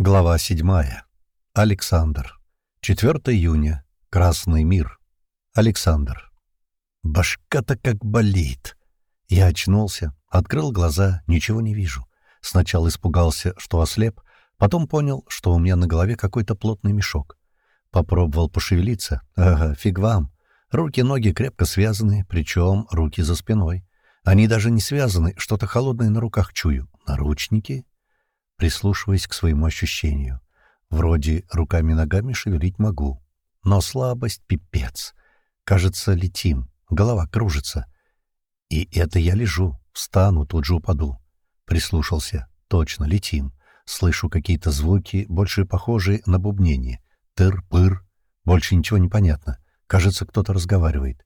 Глава 7. Александр. 4 июня. Красный мир. Александр. Башка-то как болит. Я очнулся, открыл глаза, ничего не вижу. Сначала испугался, что ослеп, потом понял, что у меня на голове какой-то плотный мешок. Попробовал пошевелиться. Ага, фиг вам. Руки-ноги крепко связаны, причем руки за спиной. Они даже не связаны, что-то холодное на руках чую. Наручники? Прислушиваясь к своему ощущению. Вроде руками-ногами шевелить могу. Но слабость — пипец. Кажется, летим. Голова кружится. И это я лежу. Встану, тут же упаду. Прислушался. Точно, летим. Слышу какие-то звуки, больше похожие на бубнение. Тыр-пыр. Больше ничего не понятно. Кажется, кто-то разговаривает.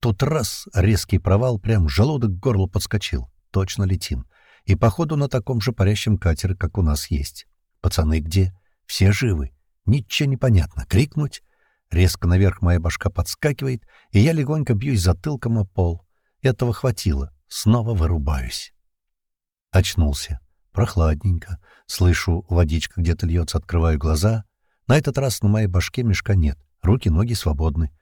Тут раз, резкий провал, прям желудок к горлу подскочил. Точно летим. И, походу, на таком же парящем катере, как у нас есть. Пацаны где? Все живы. Ничего не понятно. Крикнуть? Резко наверх моя башка подскакивает, и я легонько бьюсь затылком о пол. Этого хватило. Снова вырубаюсь. Очнулся. Прохладненько. Слышу, водичка где-то льется, открываю глаза. На этот раз на моей башке мешка нет. Руки, ноги свободны.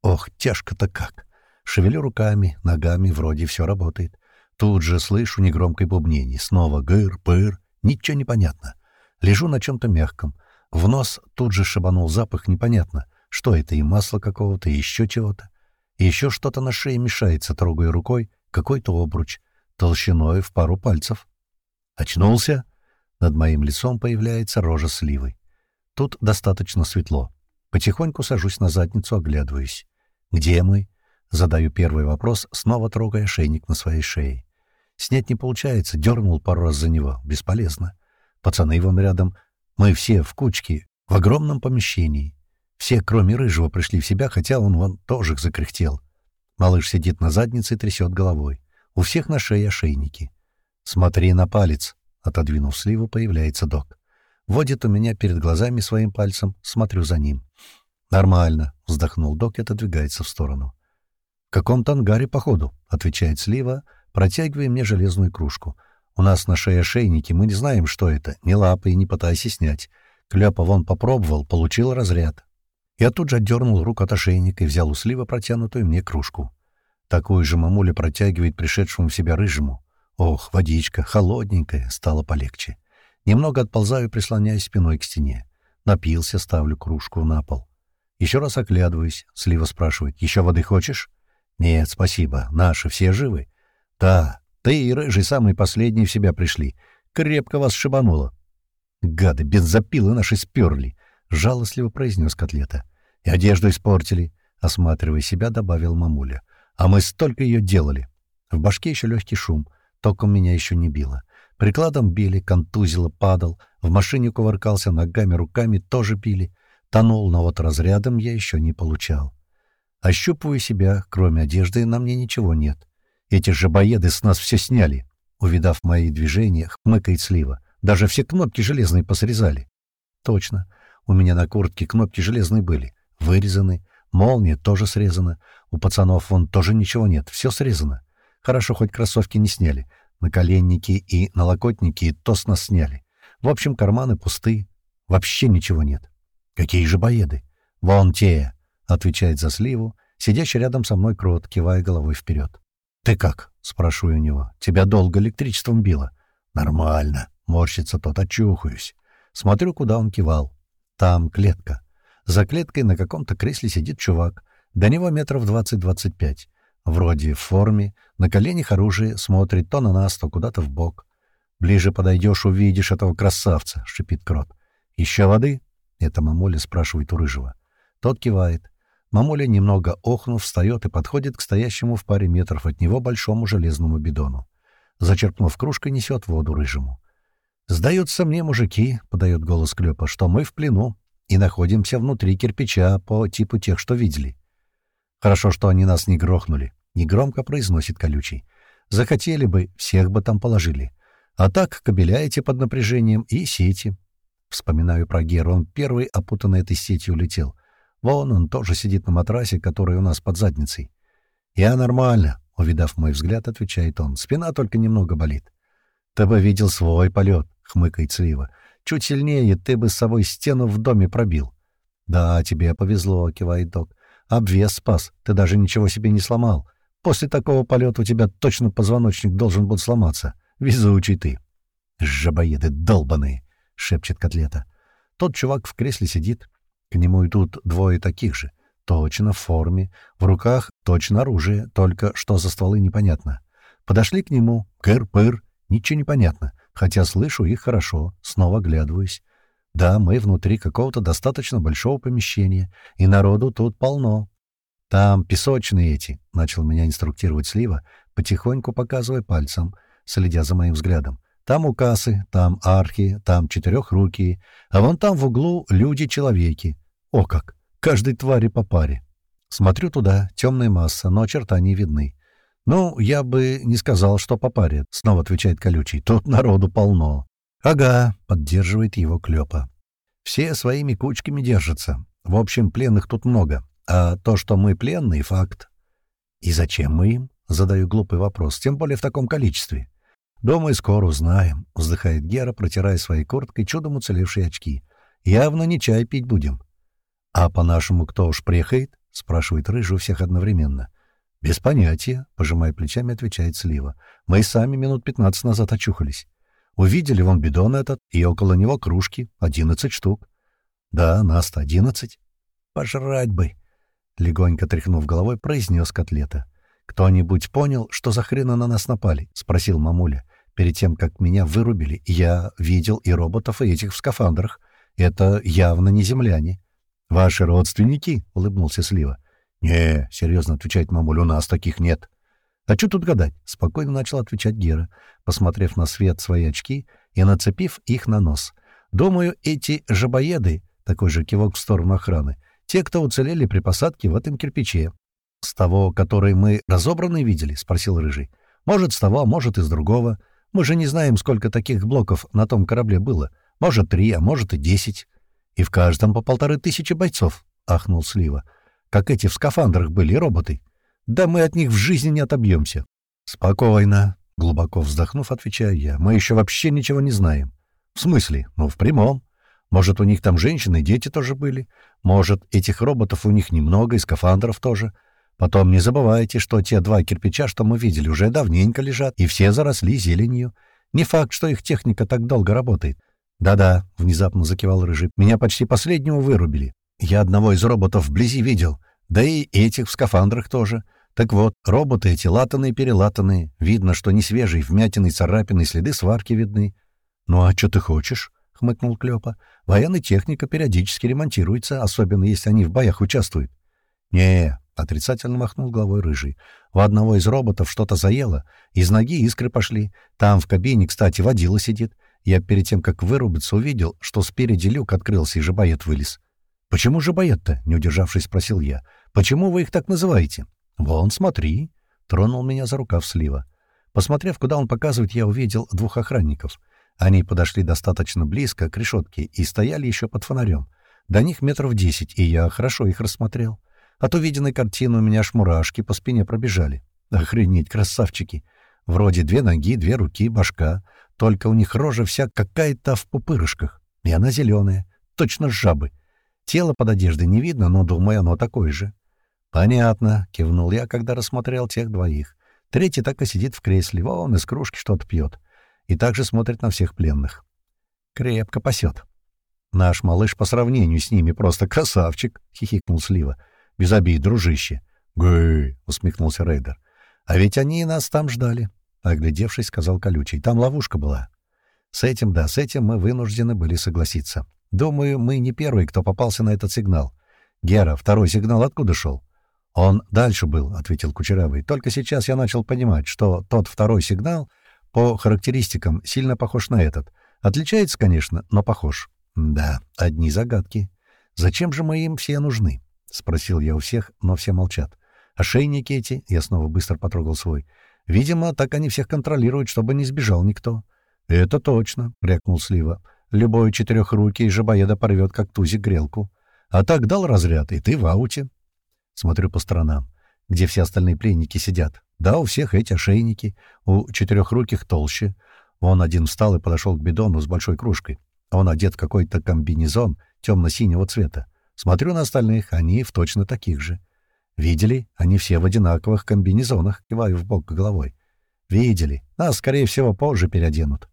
Ох, тяжко-то как. Шевелю руками, ногами, вроде все работает. Тут же слышу негромкое бубнение. Снова гыр-пыр. Ничего не понятно. Лежу на чем-то мягком. В нос тут же шабанул запах непонятно. Что это, и масло какого-то, и еще чего-то. И еще что-то на шее мешается, трогая рукой, какой-то обруч, толщиной в пару пальцев. Очнулся. Над моим лицом появляется рожа сливы. Тут достаточно светло. Потихоньку сажусь на задницу, оглядываюсь. «Где мы?» Задаю первый вопрос, снова трогая шейник на своей шее. Снять не получается, дернул пару раз за него. Бесполезно. Пацаны вон рядом. Мы все в кучке, в огромном помещении. Все, кроме Рыжего, пришли в себя, хотя он вон тоже закряхтел. Малыш сидит на заднице и трясет головой. У всех на шее ошейники. «Смотри на палец!» Отодвинув сливу, появляется док. Водит у меня перед глазами своим пальцем, смотрю за ним. «Нормально», — вздохнул док и отодвигается в сторону каком-то ангаре, походу», — отвечает Слива, протягивая мне железную кружку. «У нас на шее ошейники, мы не знаем, что это. Ни лапы и не пытайся снять. Кляпа вон попробовал, получил разряд». Я тут же отдернул руку от ошейника и взял у Слива протянутую мне кружку. Такую же мамуля протягивает пришедшему в себя рыжему. Ох, водичка, холодненькая, стало полегче. Немного отползаю, прислоняясь спиной к стене. Напился, ставлю кружку на пол. Еще раз оглядываюсь. Слива спрашивает, «Еще воды хочешь?» «Нет, спасибо. Наши все живы?» «Да. Ты и Рыжий самый последний в себя пришли. Крепко вас шибануло». «Гады, бензопилы наши сперли!» — жалостливо произнес котлета. «И одежду испортили», — осматривая себя, добавил мамуля. «А мы столько ее делали». В башке еще легкий шум. Током меня еще не било. Прикладом били, контузило, падал. В машине кувыркался ногами, руками тоже били. Тонул, но вот разрядом я еще не получал. Ощупываю себя, кроме одежды на мне ничего нет. Эти же боеды с нас все сняли. Увидав мои движения, хмыкает слива. Даже все кнопки железные посрезали. Точно. У меня на куртке кнопки железные были. Вырезаны. Молния тоже срезана. У пацанов вон тоже ничего нет. Все срезано. Хорошо, хоть кроссовки не сняли. Наколенники и налокотники то с нас сняли. В общем, карманы пусты. Вообще ничего нет. Какие же боеды? Вон те. — отвечает за сливу, сидящий рядом со мной крот, кивая головой вперед. «Ты как?» — спрашиваю у него. «Тебя долго электричеством било?» «Нормально», — морщится тот, очухаюсь. Смотрю, куда он кивал. Там клетка. За клеткой на каком-то кресле сидит чувак. До него метров двадцать-двадцать пять. Вроде в форме, на коленях оружие, смотрит то на нас, то куда-то в бок. «Ближе подойдешь, увидишь этого красавца», — шипит крот. «Еще воды?» — это мамуля спрашивает у рыжего. Тот кивает. Мамуля, немного охнув, встает и подходит к стоящему в паре метров от него большому железному бидону. Зачерпнув кружкой, несет воду рыжему. «Сдаются мне, мужики», — подает голос Клёпа, — «что мы в плену и находимся внутри кирпича по типу тех, что видели». «Хорошо, что они нас не грохнули», — негромко произносит колючий. «Захотели бы, всех бы там положили. А так кабеляете под напряжением и сети». Вспоминаю про Геру, он первый опутанный этой сетью улетел. Вон он тоже сидит на матрасе, который у нас под задницей. «Я нормально», — увидав мой взгляд, отвечает он. «Спина только немного болит». «Ты бы видел свой полет», — хмыкает Слива. Чуть сильнее ты бы с собой стену в доме пробил. «Да, тебе повезло», — кивает док. «Обвес спас. Ты даже ничего себе не сломал. После такого полета у тебя точно позвоночник должен был сломаться. Везучий ты». «Жабоеды долбаные!» — шепчет котлета. Тот чувак в кресле сидит. К нему идут двое таких же. Точно в форме. В руках точно оружие, только что за стволы непонятно. Подошли к нему. Кыр-пыр. Ничего не понятно. Хотя слышу их хорошо. Снова глядываюсь. Да, мы внутри какого-то достаточно большого помещения, и народу тут полно. Там песочные эти, — начал меня инструктировать Слива, потихоньку показывая пальцем, следя за моим взглядом. Там у кассы, там архи, там четырехрукие, а вон там в углу люди-человеки. О как! Каждой твари по паре. Смотрю туда, темная масса, но очертания видны. «Ну, я бы не сказал, что по паре», — снова отвечает колючий. «Тут народу полно». «Ага», — поддерживает его Клёпа. «Все своими кучками держатся. В общем, пленных тут много. А то, что мы пленные, — факт». «И зачем мы им?» — задаю глупый вопрос. «Тем более в таком количестве». «Думаю, скоро узнаем», — вздыхает Гера, протирая своей курткой чудом уцелевшие очки. «Явно не чай пить будем». «А по-нашему кто уж приехает?» — спрашивает Рыжий у всех одновременно. «Без понятия», — пожимая плечами, отвечает Слива. «Мы сами минут пятнадцать назад очухались». Увидели вон бидон этот, и около него кружки, одиннадцать штук. Да, нас-то одиннадцать. Пожрать бы. Легонько тряхнув головой, произнес котлета. «Кто-нибудь понял, что за хрена на нас напали?» — спросил мамуля. «Перед тем, как меня вырубили, я видел и роботов, и этих в скафандрах. Это явно не земляне». «Ваши родственники?» — улыбнулся Слива. «Не», — серьезно отвечает мамуля, — «у нас таких нет». «А что тут гадать?» — спокойно начал отвечать Гера, посмотрев на свет свои очки и нацепив их на нос. «Думаю, эти жабоеды, такой же кивок в сторону охраны, те, кто уцелели при посадке в этом кирпиче. «С того, который мы разобранный видели?» — спросил Рыжий. «Может, с того, а может, из другого. Мы же не знаем, сколько таких блоков на том корабле было. Может, три, а может и десять. И в каждом по полторы тысячи бойцов», — ахнул Слива. «Как эти в скафандрах были роботы». Да мы от них в жизни не отобьемся. Спокойно, глубоко вздохнув, отвечаю я. Мы еще вообще ничего не знаем. В смысле? Ну, в прямом. Может, у них там женщины и дети тоже были. Может, этих роботов у них немного, и скафандров тоже. Потом не забывайте, что те два кирпича, что мы видели, уже давненько лежат, и все заросли зеленью. Не факт, что их техника так долго работает. «Да-да», — внезапно закивал Рыжий, — «меня почти последнего вырубили. Я одного из роботов вблизи видел, да и этих в скафандрах тоже. Так вот, роботы эти латанные-перелатанные. Видно, что не свежие, вмятины, царапины, следы сварки видны. «Ну а что ты хочешь?» — хмыкнул Клёпа. «Военная техника периодически ремонтируется, особенно если они в боях участвуют». «Не, — отрицательно махнул головой Рыжий. «У одного из роботов что-то заело. Из ноги искры пошли. Там в кабине, кстати, водила сидит. Я перед тем, как вырубиться, увидел, что спереди люк открылся, и жабоед вылез. «Почему жабоед-то?» — не удержавшись, спросил я. «Почему вы их так называете?» «Вон, смотри», — тронул меня за рукав слива. Посмотрев, куда он показывает, я увидел двух охранников. Они подошли достаточно близко к решетке и стояли еще под фонарем. До них метров десять, и я хорошо их рассмотрел. От увиденной картины у меня аж мурашки по спине пробежали. Охренеть, красавчики! Вроде две ноги, две руки, башка. Только у них рожа вся какая-то в пупырышках. И она зеленая, точно жабы. Тело под одеждой не видно, но, думаю, оно такое же. «Понятно», — кивнул я, когда рассмотрел тех двоих. Третий так и сидит в кресле, вон из кружки что-то пьет. И также смотрит на всех пленных. Крепко пасет. «Наш малыш по сравнению с ними просто красавчик», — хихикнул Слива. «Без обид, дружище». «Гы!» — усмехнулся Рейдер. «А ведь они нас там ждали», — оглядевшись, сказал Колючий. «Там ловушка была». С этим, да, с этим мы вынуждены были согласиться. Думаю, мы не первый, кто попался на этот сигнал. Гера, второй сигнал откуда шел? «Он дальше был», — ответил Кучерявый. «Только сейчас я начал понимать, что тот второй сигнал по характеристикам сильно похож на этот. Отличается, конечно, но похож». «Да, одни загадки. Зачем же мы им все нужны?» — спросил я у всех, но все молчат. «Ошейники эти...» — я снова быстро потрогал свой. «Видимо, так они всех контролируют, чтобы не сбежал никто». «Это точно», — рякнул Слива. «Любой четырехрукий жабоеда порвет, как тузик, грелку. А так дал разряд, и ты в ауте». Смотрю по сторонам, где все остальные пленники сидят. Да, у всех эти ошейники, у четырехруких толще. Вон один встал и подошел к бидону с большой кружкой. Он одет в какой-то комбинезон темно-синего цвета. Смотрю на остальных, они в точно таких же. Видели? Они все в одинаковых комбинезонах, киваю в бок головой. Видели. Нас, скорее всего, позже переоденут.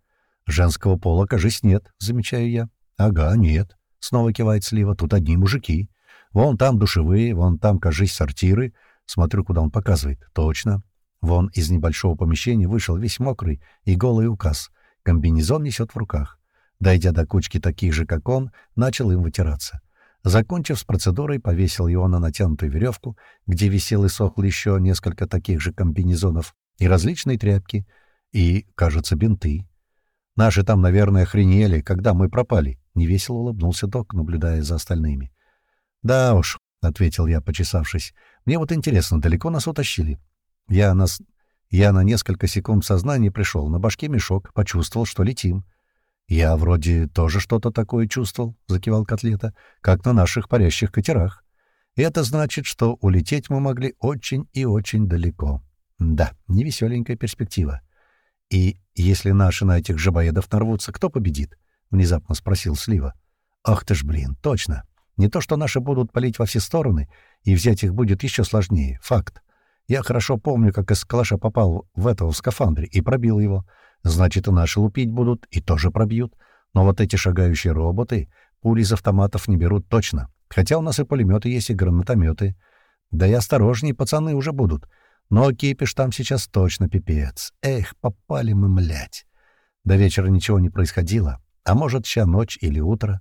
Женского пола, кажись, нет, замечаю я. Ага, нет. Снова кивает Слива. Тут одни мужики. Вон там душевые, вон там, кажись, сортиры. Смотрю, куда он показывает. Точно. Вон из небольшого помещения вышел весь мокрый и голый указ. Комбинезон несет в руках. Дойдя до кучки таких же, как он, начал им вытираться. Закончив с процедурой, повесил его на натянутую веревку, где висел и сохл еще несколько таких же комбинезонов и различные тряпки, и, кажется, бинты. Наши там, наверное, охренели, когда мы пропали. Невесело улыбнулся док, наблюдая за остальными. «Да уж», — ответил я, почесавшись. «Мне вот интересно, далеко нас утащили?» Я, нас... я на несколько секунд сознания пришел, на башке мешок, почувствовал, что летим. «Я вроде тоже что-то такое чувствовал», — закивал Котлета, — «как на наших парящих катерах. И это значит, что улететь мы могли очень и очень далеко. Да, невеселенькая перспектива. И если наши на этих жабоедов нарвутся, кто победит?» — внезапно спросил Слива. «Ах ты ж, блин, точно. Не то, что наши будут палить во все стороны, и взять их будет еще сложнее. Факт. Я хорошо помню, как из калаша попал в этого в скафандре и пробил его. Значит, и наши лупить будут, и тоже пробьют. Но вот эти шагающие роботы пули из автоматов не берут точно. Хотя у нас и пулеметы есть, и гранатометы. Да и осторожней пацаны уже будут. Но кипиш там сейчас точно пипец. Эх, попали мы, млять. До вечера ничего не происходило. А может, ща ночь или утро.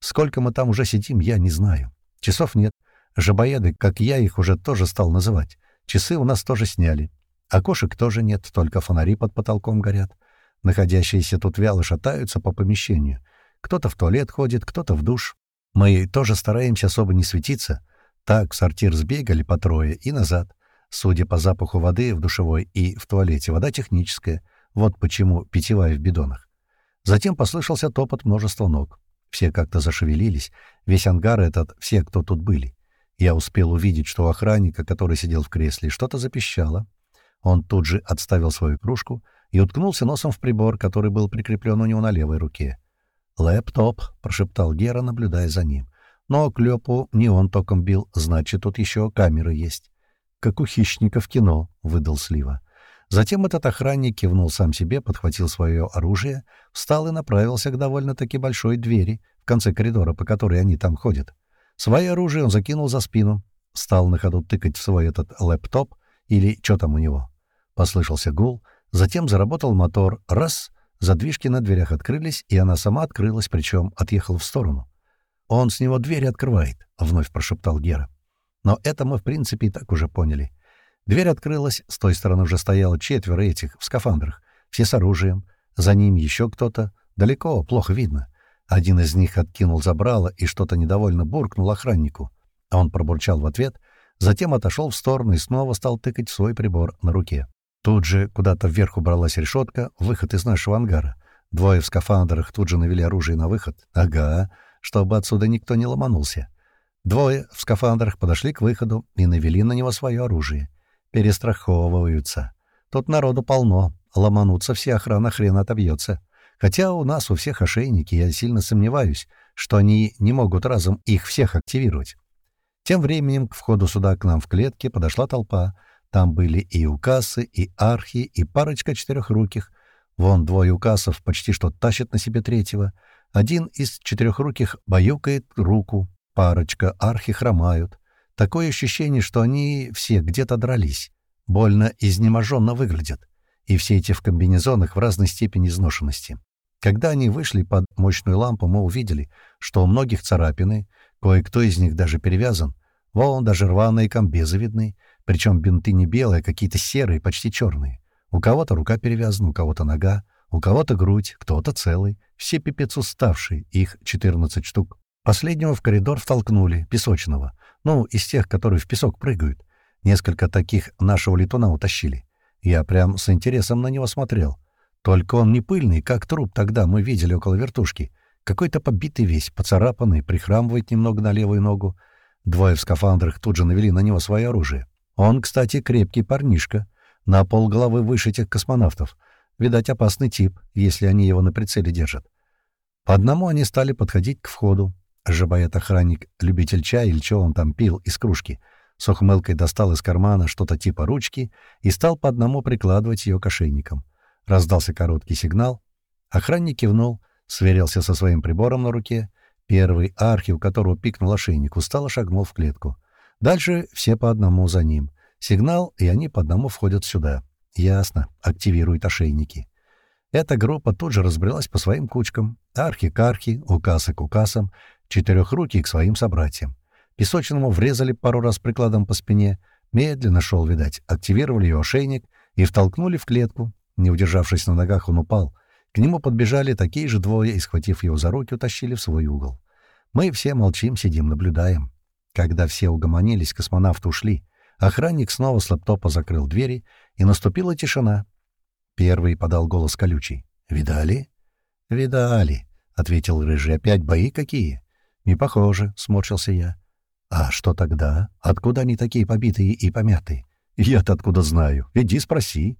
Сколько мы там уже сидим, я не знаю. Часов нет. Жабоеды, как я их уже тоже стал называть. Часы у нас тоже сняли. Окошек тоже нет, только фонари под потолком горят. Находящиеся тут вяло шатаются по помещению. Кто-то в туалет ходит, кто-то в душ. Мы тоже стараемся особо не светиться. Так в сортир сбегали по трое и назад. Судя по запаху воды в душевой и в туалете, вода техническая. Вот почему питьевая в бидонах. Затем послышался топот множества ног. Все как-то зашевелились. Весь ангар этот, все, кто тут были. Я успел увидеть, что охранника, который сидел в кресле, что-то запищало. Он тут же отставил свою кружку и уткнулся носом в прибор, который был прикреплен у него на левой руке. «Лэптоп», — прошептал Гера, наблюдая за ним. «Но клёпу не он током бил, значит, тут еще камеры есть». «Как у хищника в кино», — выдал Слива. Затем этот охранник кивнул сам себе, подхватил свое оружие, встал и направился к довольно-таки большой двери в конце коридора, по которой они там ходят. Свое оружие он закинул за спину, стал на ходу тыкать в свой этот лэптоп или что там у него. Послышался гул, затем заработал мотор. Раз — задвижки на дверях открылись, и она сама открылась, причем отъехала в сторону. «Он с него двери открывает», — вновь прошептал Гера. Но это мы, в принципе, и так уже поняли. Дверь открылась, с той стороны уже стояло четверо этих в скафандрах, все с оружием. За ним еще кто-то. Далеко, плохо видно. Один из них откинул забрало и что-то недовольно буркнул охраннику. А он пробурчал в ответ, затем отошел в сторону и снова стал тыкать свой прибор на руке. Тут же куда-то вверх убралась решетка, выход из нашего ангара. Двое в скафандрах тут же навели оружие на выход. Ага, чтобы отсюда никто не ломанулся. Двое в скафандрах подошли к выходу и навели на него свое оружие перестраховываются. Тут народу полно, ломануться вся охрана хрен отобьется. Хотя у нас у всех ошейники, я сильно сомневаюсь, что они не могут разом их всех активировать. Тем временем к входу сюда к нам в клетке подошла толпа. Там были и укасы, и архи, и парочка четырехруких. Вон двое укасов почти что тащат на себе третьего. Один из четырехруких баюкает руку, парочка архи хромают. Такое ощущение, что они все где-то дрались. Больно изнеможенно выглядят. И все эти в комбинезонах в разной степени изношенности. Когда они вышли под мощную лампу, мы увидели, что у многих царапины, кое-кто из них даже перевязан. Вон даже рваные комбезы видны, причем бинты не белые, а какие-то серые, почти черные. У кого-то рука перевязана, у кого-то нога, у кого-то грудь, кто-то целый. Все пипец уставшие, их 14 штук. Последнего в коридор втолкнули, песочного. Ну, из тех, которые в песок прыгают. Несколько таких нашего летуна утащили. Я прям с интересом на него смотрел. Только он не пыльный, как труп тогда мы видели около вертушки. Какой-то побитый весь, поцарапанный, прихрамывает немного на левую ногу. Двое в скафандрах тут же навели на него свое оружие. Он, кстати, крепкий парнишка. На пол головы выше тех космонавтов. Видать, опасный тип, если они его на прицеле держат. По одному они стали подходить к входу. Жабоед-охранник, любитель чая или чего он там пил из кружки, с ухмылкой достал из кармана что-то типа ручки и стал по одному прикладывать ее к ошейникам. Раздался короткий сигнал. Охранник кивнул, сверился со своим прибором на руке. Первый архи, у которого пикнул ошейник, устало шагнул в клетку. Дальше все по одному за ним. Сигнал, и они по одному входят сюда. Ясно, активируют ошейники. Эта группа тут же разбрелась по своим кучкам. Архи к архи, укасы к укасам, четырехрукий к своим собратьям. Песочному врезали пару раз прикладом по спине, медленно шел, видать, активировали его ошейник и втолкнули в клетку. Не удержавшись на ногах, он упал. К нему подбежали такие же двое и, схватив его за руки, утащили в свой угол. Мы все молчим, сидим, наблюдаем. Когда все угомонились, космонавты ушли. Охранник снова с лаптопа закрыл двери, и наступила тишина. Первый подал голос колючий. «Видали?» «Видали», — ответил Рыжий. «Опять бои какие?» «Не похоже», — сморщился я. «А что тогда? Откуда они такие побитые и помятые?» «Я-то откуда знаю? Иди спроси».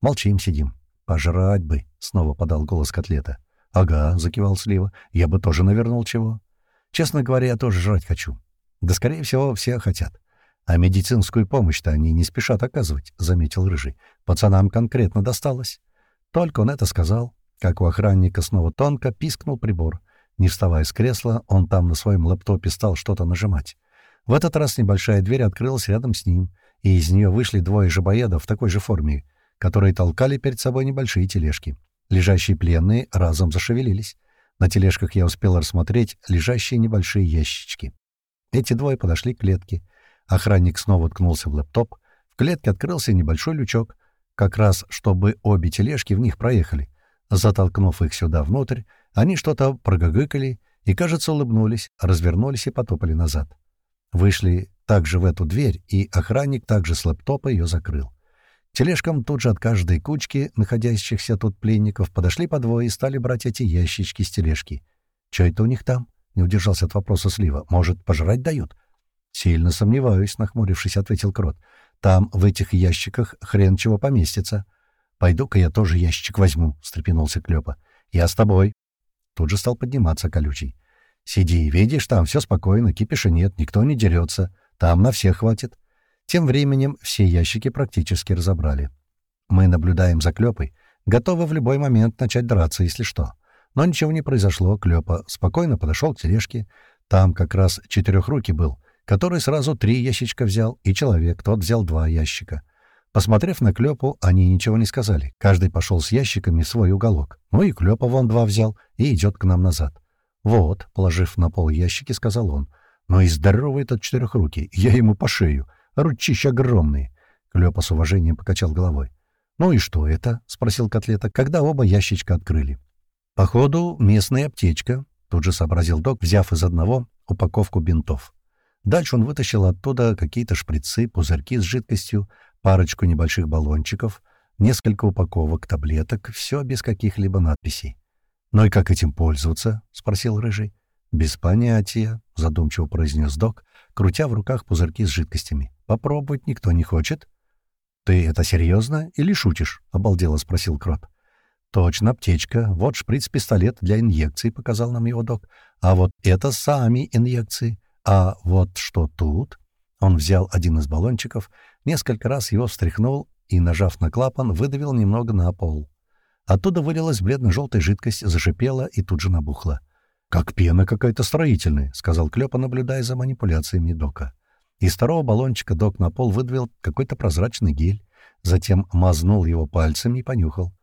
Молчим, сидим. «Пожрать бы», — снова подал голос котлета. «Ага», — закивал Слива. «Я бы тоже навернул чего». «Честно говоря, я тоже жрать хочу». «Да, скорее всего, все хотят. А медицинскую помощь-то они не спешат оказывать», — заметил Рыжий. «Пацанам конкретно досталось». Только он это сказал, как у охранника снова тонко пискнул прибор. Не вставая с кресла, он там на своем лэптопе стал что-то нажимать. В этот раз небольшая дверь открылась рядом с ним, и из нее вышли двое жабоедов в такой же форме, которые толкали перед собой небольшие тележки. Лежащие пленные разом зашевелились. На тележках я успел рассмотреть лежащие небольшие ящички. Эти двое подошли к клетке. Охранник снова уткнулся в лэптоп. В клетке открылся небольшой лючок, как раз чтобы обе тележки в них проехали. Затолкнув их сюда внутрь, они что-то прогогыкали и, кажется, улыбнулись, развернулись и потопали назад. Вышли также в эту дверь, и охранник также с лэптопа ее закрыл. Тележкам тут же от каждой кучки находящихся тут пленников подошли по двое и стали брать эти ящички с тележки. «Чё это у них там?» — не удержался от вопроса Слива. «Может, пожрать дают?» «Сильно сомневаюсь», — нахмурившись, ответил Крот. «Там, в этих ящиках, хрен чего поместится». «Пойду-ка я тоже ящик возьму», — встрепенулся Клёпа. «Я с тобой». Тут же стал подниматься колючий. «Сиди, видишь, там все спокойно, кипиша нет, никто не дерется. Там на всех хватит». Тем временем все ящики практически разобрали. Мы наблюдаем за Клёпой, готовы в любой момент начать драться, если что. Но ничего не произошло, Клёпа спокойно подошел к тележке. Там как раз четырехрукий был, который сразу три ящичка взял, и человек, тот взял два ящика. Посмотрев на Клёпу, они ничего не сказали. Каждый пошел с ящиками свой уголок. Ну и Клёпа вон два взял и идет к нам назад. «Вот», — положив на пол ящики, сказал он. «Ну и здоровый этот четырехрукий, я ему по шею. Ручища огромные». Клёпа с уважением покачал головой. «Ну и что это?» — спросил Котлета, когда оба ящичка открыли. «Походу, местная аптечка», — тут же сообразил док, взяв из одного упаковку бинтов. Дальше он вытащил оттуда какие-то шприцы, пузырьки с жидкостью, парочку небольших баллончиков, несколько упаковок таблеток, все без каких-либо надписей. «Ну и как этим пользоваться?» — спросил Рыжий. «Без понятия», — задумчиво произнес док, крутя в руках пузырьки с жидкостями. «Попробовать никто не хочет». «Ты это серьезно или шутишь?» — обалдело спросил Крот. «Точно, аптечка. Вот шприц-пистолет для инъекций», — показал нам его док. «А вот это сами инъекции. А вот что тут?» Он взял один из баллончиков, несколько раз его встряхнул и, нажав на клапан, выдавил немного на пол. Оттуда вылилась бледно-желтая жидкость, зашипела и тут же набухла. «Как пена какая-то строительная», — сказал Клёпа, наблюдая за манипуляциями Дока. Из второго баллончика Док на пол выдавил какой-то прозрачный гель, затем мазнул его пальцами и понюхал.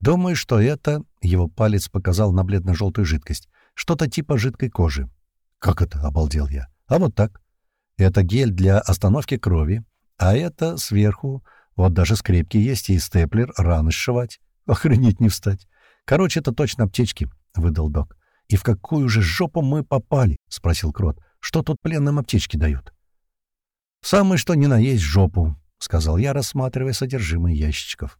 «Думаю, что это...» — его палец показал на бледно-желтую жидкость. «Что-то типа жидкой кожи». «Как это?» — обалдел я. «А вот так. Это гель для остановки крови, а это сверху, вот даже скрепки есть и степлер, раны сшивать. Охренеть не встать. Короче, это точно аптечки, — выдал док. «И в какую же жопу мы попали?» — спросил Крот. «Что тут пленным аптечки дают?» «Самое что ни на есть жопу», — сказал я, рассматривая содержимое ящичков.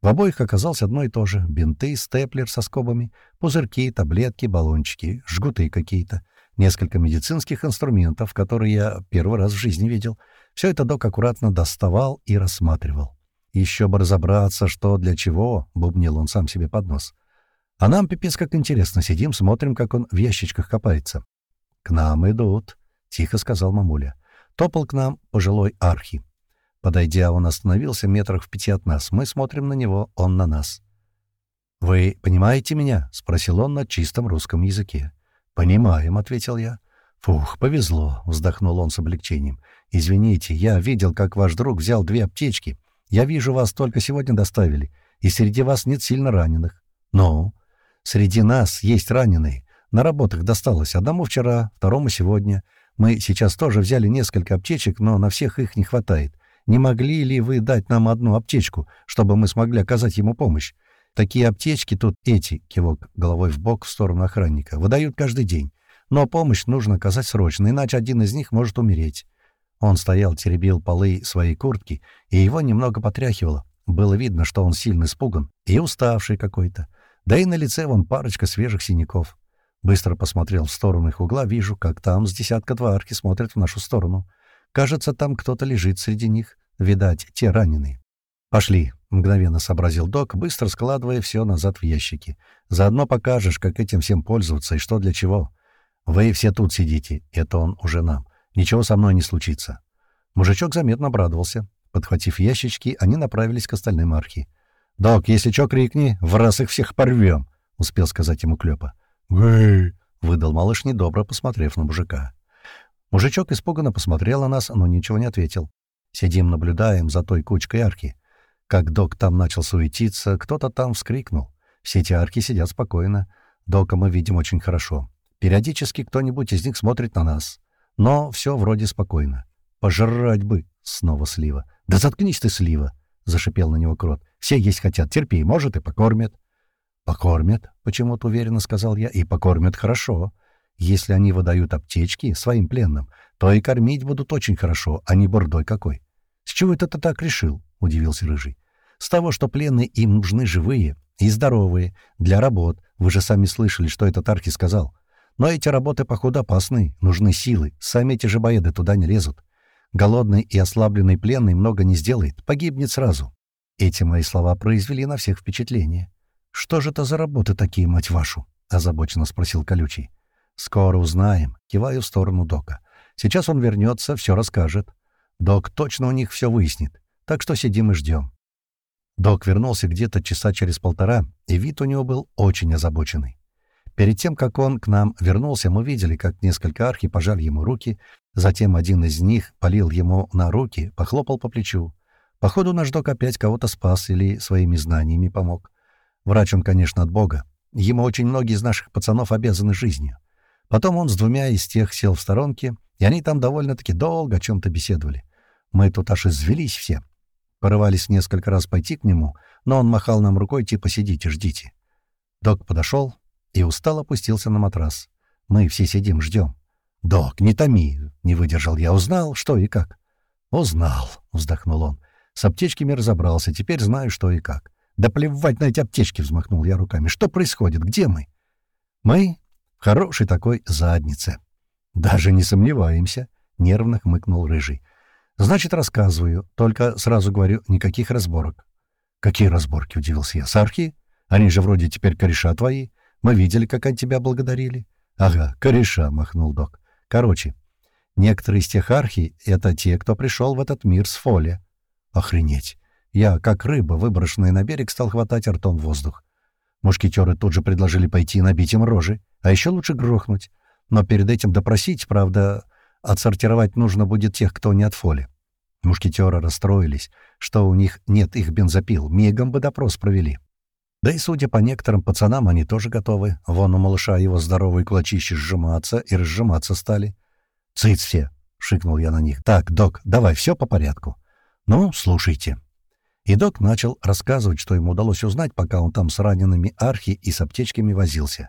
В обоих оказалось одно и то же — бинты, степлер со скобами, пузырьки, таблетки, баллончики, жгуты какие-то несколько медицинских инструментов, которые я первый раз в жизни видел. Все это док аккуратно доставал и рассматривал. «Еще бы разобраться, что для чего», — бубнил он сам себе под нос. А нам пипец как интересно. Сидим, смотрим, как он в ящичках копается. «К нам идут», — тихо сказал мамуля. Топал к нам пожилой архи. Подойдя, он остановился метрах в пяти от нас. Мы смотрим на него, он на нас. «Вы понимаете меня?» — спросил он на чистом русском языке. «Понимаем», — ответил я. «Фух, повезло», — вздохнул он с облегчением. «Извините, я видел, как ваш друг взял две аптечки. Я вижу, вас только сегодня доставили, и среди вас нет сильно раненых». «Ну?» Среди нас есть раненые. На работах досталось одному вчера, второму сегодня. Мы сейчас тоже взяли несколько аптечек, но на всех их не хватает. Не могли ли вы дать нам одну аптечку, чтобы мы смогли оказать ему помощь? Такие аптечки тут эти, кивок головой в бок в сторону охранника, выдают каждый день. Но помощь нужно оказать срочно, иначе один из них может умереть. Он стоял, теребил полы своей куртки, и его немного потряхивало. Было видно, что он сильно испуган и уставший какой-то. Да и на лице вон парочка свежих синяков. Быстро посмотрел в сторону их угла, вижу, как там с десятка-два арки смотрят в нашу сторону. Кажется, там кто-то лежит среди них. Видать, те раненые. «Пошли», — мгновенно сообразил док, быстро складывая все назад в ящики. «Заодно покажешь, как этим всем пользоваться и что для чего. Вы все тут сидите, это он уже нам. Ничего со мной не случится». Мужичок заметно обрадовался. Подхватив ящички, они направились к остальным архи. «Док, если чё, крикни, в раз их всех порвем», — успел сказать ему Клёпа. «Гэй!» — выдал малыш, недобро посмотрев на мужика. Мужичок испуганно посмотрел на нас, но ничего не ответил. Сидим, наблюдаем за той кучкой арки. Как док там начал суетиться, кто-то там вскрикнул. Все эти арки сидят спокойно. Дока мы видим очень хорошо. Периодически кто-нибудь из них смотрит на нас. Но все вроде спокойно. «Пожрать бы!» — снова слива. «Да заткнись ты, слива!» — зашипел на него крот. «Все есть хотят, терпи, может, и покормят». «Покормят», — почему-то уверенно сказал я, — «и покормят хорошо. Если они выдают аптечки своим пленным, то и кормить будут очень хорошо, а не бурдой какой». «С чего это ты так решил?» — удивился Рыжий. «С того, что пленные им нужны живые и здоровые, для работ. Вы же сами слышали, что этот Архи сказал. Но эти работы, походу, опасны, нужны силы. Сами эти же боеды туда не лезут. Голодный и ослабленный пленный много не сделает, погибнет сразу. Эти мои слова произвели на всех впечатление. «Что же это за работы такие, мать вашу?» — озабоченно спросил Колючий. «Скоро узнаем», — киваю в сторону Дока. «Сейчас он вернется, все расскажет. Док точно у них все выяснит, так что сидим и ждем». Док вернулся где-то часа через полтора, и вид у него был очень озабоченный. Перед тем, как он к нам вернулся, мы видели, как несколько архи пожали ему руки Затем один из них полил ему на руки, похлопал по плечу. Походу, наш док опять кого-то спас или своими знаниями помог. Врач он, конечно, от Бога. Ему очень многие из наших пацанов обязаны жизнью. Потом он с двумя из тех сел в сторонке, и они там довольно-таки долго о чем-то беседовали. Мы тут аж извелись все. Порывались несколько раз пойти к нему, но он махал нам рукой типа «сидите, ждите». Док подошел и устал опустился на матрас. Мы все сидим, ждем. «Док, не томи!» — не выдержал я. «Узнал, что и как?» «Узнал», — вздохнул он. «С аптечками разобрался, теперь знаю, что и как». «Да плевать на эти аптечки!» — взмахнул я руками. «Что происходит? Где мы?» «Мы в хорошей такой заднице». «Даже не сомневаемся», — нервно хмыкнул Рыжий. «Значит, рассказываю. Только сразу говорю, никаких разборок». «Какие разборки?» — удивился я. «Сархи? Они же вроде теперь кореша твои. Мы видели, как они тебя благодарили». «Ага, кореша», — махнул док. Короче, некоторые из тех архи — это те, кто пришел в этот мир с фоли. Охренеть! Я, как рыба, выброшенная на берег, стал хватать ртом воздух. Мушкетеры тут же предложили пойти и набить им рожи, а еще лучше грохнуть. Но перед этим допросить, правда, отсортировать нужно будет тех, кто не от фоли. Мушкетеры расстроились, что у них нет их бензопил, мигом бы допрос провели. Да и, судя по некоторым пацанам, они тоже готовы. Вон у малыша его здоровые кулачищи сжиматься и разжиматься стали. «Цыц все!» — шикнул я на них. «Так, док, давай, все по порядку». «Ну, слушайте». И док начал рассказывать, что ему удалось узнать, пока он там с ранеными архи и с аптечками возился.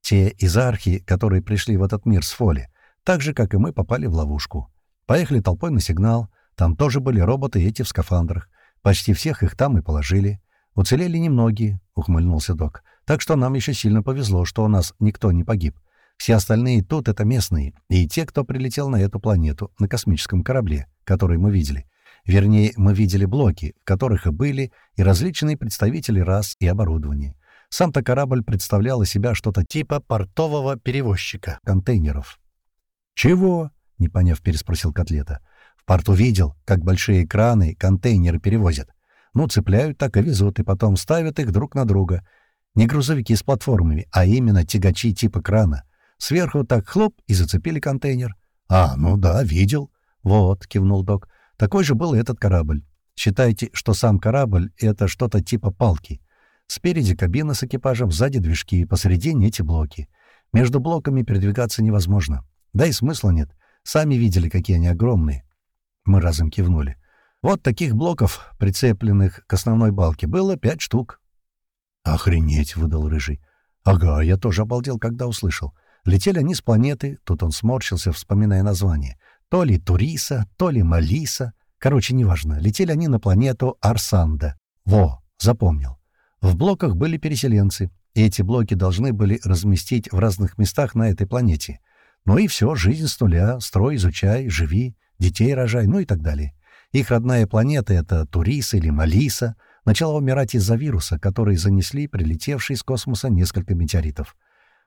Те из архи, которые пришли в этот мир с Фоли, так же, как и мы, попали в ловушку. Поехали толпой на сигнал. Там тоже были роботы эти в скафандрах. Почти всех их там и положили. «Уцелели немногие», — ухмыльнулся док. «Так что нам еще сильно повезло, что у нас никто не погиб. Все остальные тут — это местные, и те, кто прилетел на эту планету, на космическом корабле, который мы видели. Вернее, мы видели блоки, в которых и были и различные представители рас и оборудования. Сам-то корабль представлял из себя что-то типа портового перевозчика контейнеров. «Чего?» — не поняв, переспросил Котлета. «В порту видел, как большие краны контейнеры перевозят. Ну, цепляют так и везут, и потом ставят их друг на друга. Не грузовики с платформами, а именно тягачи типа крана. Сверху так хлоп и зацепили контейнер. «А, ну да, видел». «Вот», — кивнул док. «Такой же был и этот корабль. Считайте, что сам корабль — это что-то типа палки. Спереди кабина с экипажем, сзади движки, посередине эти блоки. Между блоками передвигаться невозможно. Да и смысла нет. Сами видели, какие они огромные». Мы разом кивнули. Вот таких блоков, прицепленных к основной балке, было пять штук. «Охренеть!» — выдал Рыжий. «Ага, я тоже обалдел, когда услышал. Летели они с планеты, тут он сморщился, вспоминая название. То ли Туриса, то ли Малиса. Короче, неважно. Летели они на планету Арсанда. Во, запомнил. В блоках были переселенцы, и эти блоки должны были разместить в разных местах на этой планете. Ну и все, жизнь с нуля, строй, изучай, живи, детей рожай, ну и так далее. Их родная планета — это Туриса или Малиса, начала умирать из-за вируса, который занесли прилетевшие из космоса несколько метеоритов.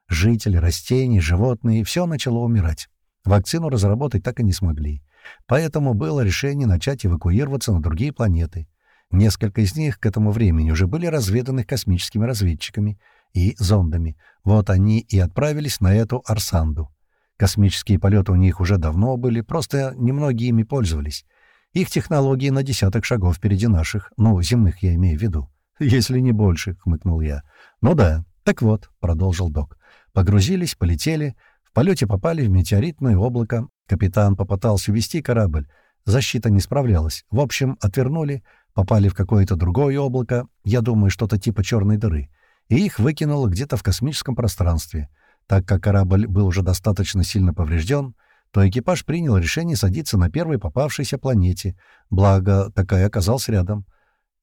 Жители, растения, животные — все начало умирать. Вакцину разработать так и не смогли. Поэтому было решение начать эвакуироваться на другие планеты. Несколько из них к этому времени уже были разведаны космическими разведчиками и зондами. Вот они и отправились на эту Арсанду. Космические полеты у них уже давно были, просто немногие ими пользовались. Их технологии на десяток шагов впереди наших, ну, земных я имею в виду. «Если не больше», — хмыкнул я. «Ну да, так вот», — продолжил док. Погрузились, полетели, полете попали в метеоритное облако. Капитан попытался увести корабль. Защита не справлялась. В общем, отвернули, попали в какое-то другое облако, я думаю, что-то типа черной дыры, и их выкинуло где-то в космическом пространстве. Так как корабль был уже достаточно сильно поврежден, то экипаж принял решение садиться на первой попавшейся планете, благо такая оказалась рядом.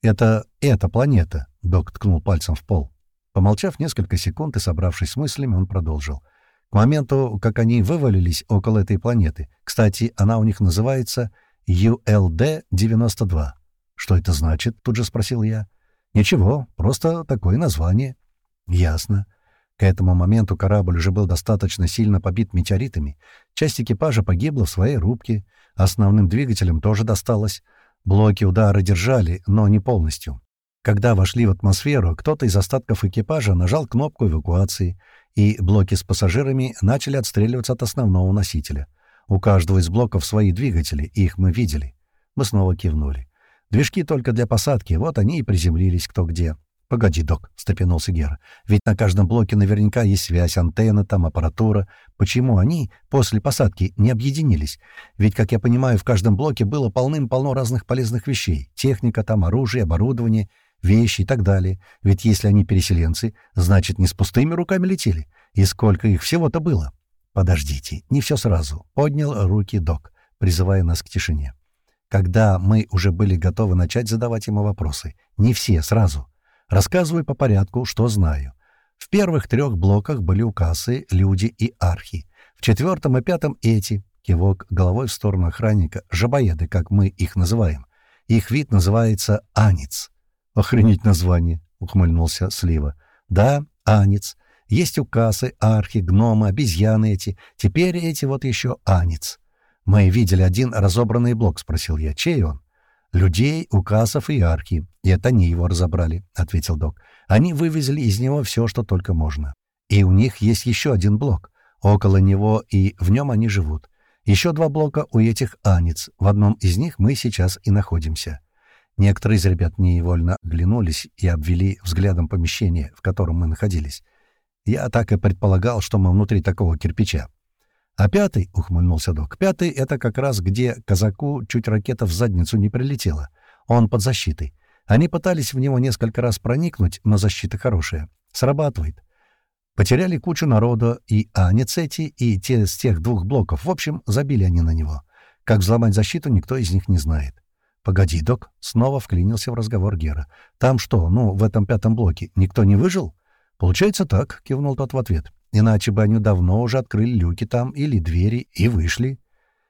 «Это эта планета», — док ткнул пальцем в пол. Помолчав несколько секунд и собравшись с мыслями, он продолжил. К моменту, как они вывалились около этой планеты, кстати, она у них называется ULD-92. «Что это значит?» — тут же спросил я. «Ничего, просто такое название». «Ясно. К этому моменту корабль уже был достаточно сильно побит метеоритами. Часть экипажа погибла в своей рубке, основным двигателям тоже досталось. Блоки удара держали, но не полностью. Когда вошли в атмосферу, кто-то из остатков экипажа нажал кнопку эвакуации, и блоки с пассажирами начали отстреливаться от основного носителя. У каждого из блоков свои двигатели, и их мы видели. Мы снова кивнули. Движки только для посадки, вот они и приземлились кто где. «Погоди, док», — стопянулся Гера. «Ведь на каждом блоке наверняка есть связь, антенна, там аппаратура. Почему они после посадки не объединились? Ведь, как я понимаю, в каждом блоке было полным-полно разных полезных вещей. Техника, там оружие, оборудование, вещи и так далее. Ведь если они переселенцы, значит, не с пустыми руками летели. И сколько их всего-то было?» «Подождите, не все сразу», — поднял руки док, призывая нас к тишине. Когда мы уже были готовы начать задавать ему вопросы. Не все сразу. Рассказываю по порядку, что знаю. В первых трех блоках были укасы, люди и архи. В четвертом и пятом эти, кивок головой в сторону охранника, жабоеды, как мы их называем. Их вид называется анец. «Охренеть название!» — ухмыльнулся Слива. «Да, анец. Есть укасы, архи, гномы, обезьяны эти. Теперь эти вот еще анец. Мы видели один разобранный блок, — спросил я. Чей он? «Людей, указов и арки. И это они его разобрали», — ответил док. «Они вывезли из него все, что только можно. И у них есть еще один блок. Около него и в нем они живут. Еще два блока у этих анец. В одном из них мы сейчас и находимся». Некоторые из ребят невольно глянулись и обвели взглядом помещение, в котором мы находились. Я так и предполагал, что мы внутри такого кирпича. А пятый, — ухмыльнулся док, — пятый — это как раз где казаку чуть ракета в задницу не прилетела. Он под защитой. Они пытались в него несколько раз проникнуть, но защита хорошая. Срабатывает. Потеряли кучу народа, и Анец эти, и те с тех двух блоков. В общем, забили они на него. Как взломать защиту, никто из них не знает. «Погоди, док», — снова вклинился в разговор Гера. «Там что, ну, в этом пятом блоке, никто не выжил?» «Получается так», — кивнул тот в ответ. Иначе бы они давно уже открыли люки там или двери и вышли.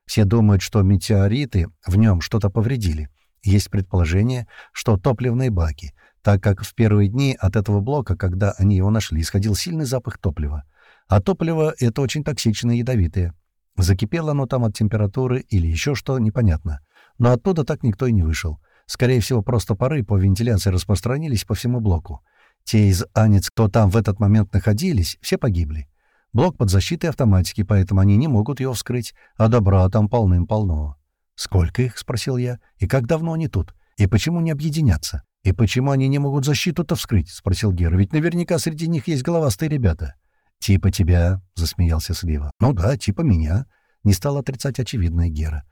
Все думают, что метеориты в нем что-то повредили. Есть предположение, что топливные баки. так как в первые дни от этого блока, когда они его нашли, исходил сильный запах топлива. А топливо — это очень токсичное и ядовитое. Закипело оно там от температуры или еще что, непонятно. Но оттуда так никто и не вышел. Скорее всего, просто пары по вентиляции распространились по всему блоку. Те из Анец, кто там в этот момент находились, все погибли. Блок под защитой автоматики, поэтому они не могут его вскрыть, а добра там полным-полно. «Сколько их?» — спросил я. «И как давно они тут? И почему не объединятся? И почему они не могут защиту-то вскрыть?» — спросил Гера. «Ведь наверняка среди них есть головастые ребята». «Типа тебя», — засмеялся Слива. «Ну да, типа меня», — не стал отрицать очевидное Гера.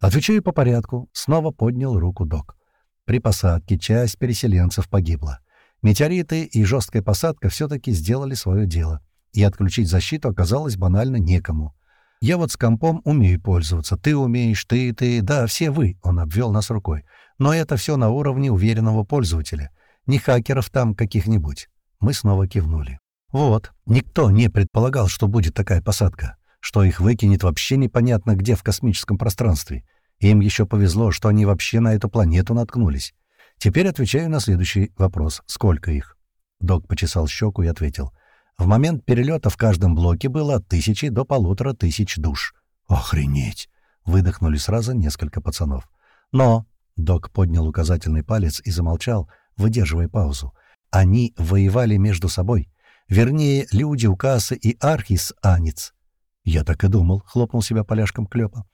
Отвечаю по порядку. Снова поднял руку док. При посадке часть переселенцев погибла. Метеориты и жесткая посадка все-таки сделали свое дело, и отключить защиту оказалось банально некому. Я вот с компом умею пользоваться, ты умеешь, ты, ты, да, все вы, он обвел нас рукой. Но это все на уровне уверенного пользователя, не хакеров там каких-нибудь. Мы снова кивнули. Вот, никто не предполагал, что будет такая посадка, что их выкинет вообще непонятно где в космическом пространстве. Им еще повезло, что они вообще на эту планету наткнулись. Теперь отвечаю на следующий вопрос. Сколько их? Док почесал щеку и ответил. В момент перелета в каждом блоке было от тысячи до полутора тысяч душ. «Охренеть!» — выдохнули сразу несколько пацанов. «Но...» — док поднял указательный палец и замолчал, выдерживая паузу. «Они воевали между собой. Вернее, люди Укасы и Архис Анец». «Я так и думал», — хлопнул себя поляшком Клёпа.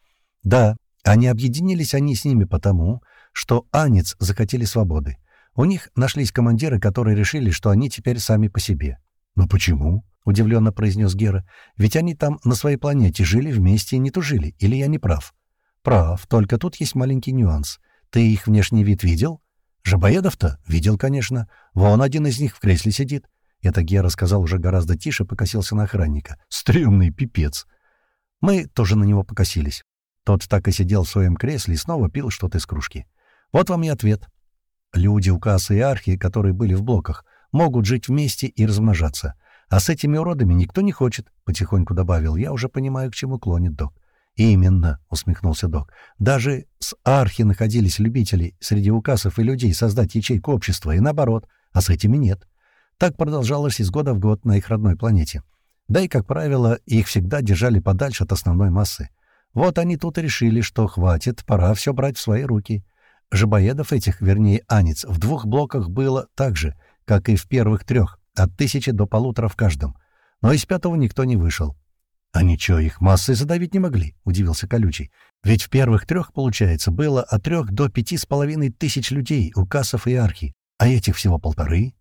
«Да, они объединились они с ними потому, что Анец захотели свободы. У них нашлись командиры, которые решили, что они теперь сами по себе. «Но почему?» — удивленно произнес Гера. «Ведь они там на своей планете жили вместе и не тужили. Или я не прав?» «Прав. Только тут есть маленький нюанс. Ты их внешний вид видел?» «Жабоедов-то? Видел, конечно. Вон один из них в кресле сидит». Это Гера сказал уже гораздо тише, покосился на охранника. «Стремный пипец!» Мы тоже на него покосились. Тот так и сидел в своем кресле и снова пил что-то из кружки. Вот вам и ответ. Люди у кассы и архи, которые были в блоках, могут жить вместе и размножаться. А с этими уродами никто не хочет, — потихоньку добавил. Я уже понимаю, к чему клонит док. «Именно», — усмехнулся док. «Даже с архи находились любители среди указов и людей создать ячейку общества, и наоборот, а с этими нет. Так продолжалось из года в год на их родной планете. Да и, как правило, их всегда держали подальше от основной массы. Вот они тут и решили, что хватит, пора все брать в свои руки. Жабоедов этих, вернее, анец, в двух блоках было так же, как и в первых трех, от тысячи до полутора в каждом. Но из пятого никто не вышел. «А ничего, их массой задавить не могли», — удивился Колючий. «Ведь в первых трех, получается, было от трех до пяти с половиной тысяч людей, у кассов и архи, а этих всего полторы».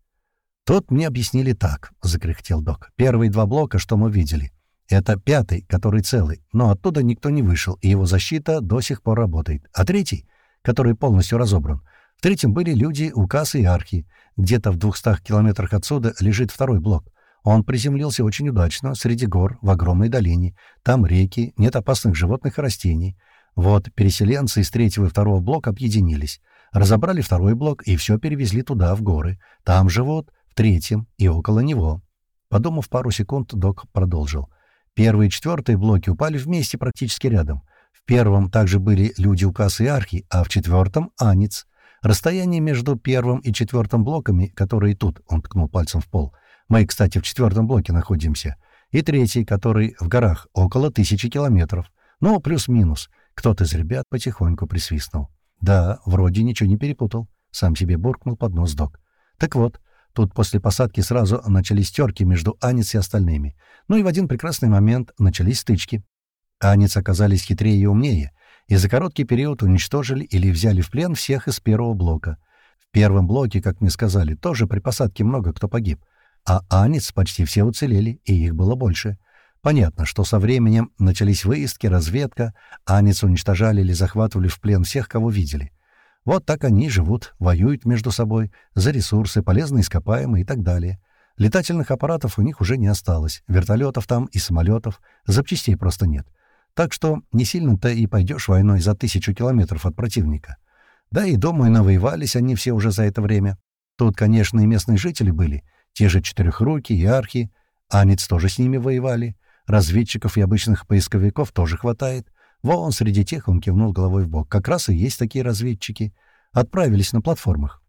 «Тут мне объяснили так», — закряхтел док. «Первые два блока, что мы видели, это пятый, который целый, но оттуда никто не вышел, и его защита до сих пор работает. А третий который полностью разобран. В третьем были люди, указ и архи. Где-то в двухстах километрах отсюда лежит второй блок. Он приземлился очень удачно, среди гор, в огромной долине. Там реки, нет опасных животных и растений. Вот переселенцы из третьего и второго блока объединились. Разобрали второй блок и все перевезли туда, в горы. Там живут, третьем и около него. Подумав пару секунд, док продолжил. Первый и четвертый блоки упали вместе практически рядом. В первом также были люди указ и архи, а в четвертом — анец. Расстояние между первым и четвертым блоками, которые тут, он ткнул пальцем в пол, мы, кстати, в четвертом блоке находимся, и третий, который в горах, около тысячи километров. Ну, плюс-минус. Кто-то из ребят потихоньку присвистнул. Да, вроде ничего не перепутал. Сам себе буркнул под нос док. Так вот, тут после посадки сразу начались терки между Анец и остальными. Ну и в один прекрасный момент начались стычки. Анец оказались хитрее и умнее, и за короткий период уничтожили или взяли в плен всех из первого блока. В первом блоке, как мне сказали, тоже при посадке много кто погиб, а Анец почти все уцелели, и их было больше. Понятно, что со временем начались выездки, разведка, Анец уничтожали или захватывали в плен всех, кого видели. Вот так они живут, воюют между собой за ресурсы, полезные ископаемые и так далее. Летательных аппаратов у них уже не осталось, вертолетов там и самолетов, запчастей просто нет. Так что не сильно-то и пойдешь войной за тысячу километров от противника. Да и, думаю, навоевались они все уже за это время. Тут, конечно, и местные жители были, те же четырехруки и архи. Анец тоже с ними воевали. Разведчиков и обычных поисковиков тоже хватает. Вон среди тех он кивнул головой в бок. Как раз и есть такие разведчики. Отправились на платформах.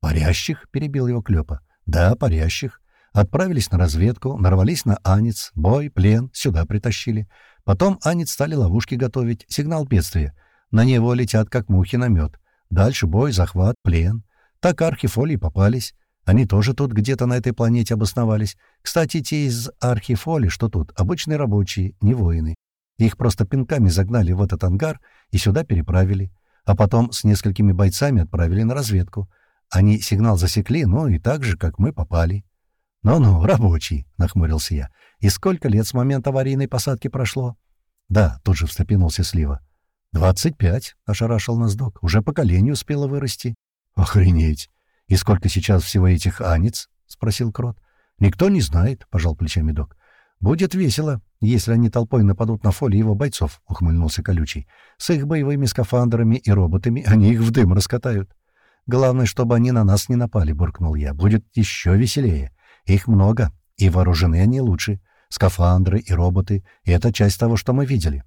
«Парящих?» — перебил его Клёпа. «Да, парящих. Отправились на разведку, нарвались на Анец, бой, плен, сюда притащили. Потом Анец стали ловушки готовить, сигнал бедствия. На него летят, как мухи на мед. Дальше бой, захват, плен. Так архифолии попались. Они тоже тут где-то на этой планете обосновались. Кстати, те из архифоли, что тут, обычные рабочие, не воины. Их просто пинками загнали в этот ангар и сюда переправили. А потом с несколькими бойцами отправили на разведку. Они сигнал засекли, ну и так же, как мы попали. «Ну-ну, рабочий», — нахмурился я. «И сколько лет с момента аварийной посадки прошло?» «Да», — тут же встрепенулся Слива. «Двадцать пять», — ошарашил нас док. «Уже поколение успело вырасти». «Охренеть! И сколько сейчас всего этих анец?» — спросил Крот. «Никто не знает», — пожал плечами док. «Будет весело, если они толпой нападут на Фоли его бойцов», — ухмыльнулся Колючий. «С их боевыми скафандрами и роботами они их в дым раскатают». «Главное, чтобы они на нас не напали», — буркнул я. «Будет еще веселее. Их много, и вооружены они лучше. Скафандры и роботы — это часть того, что мы видели.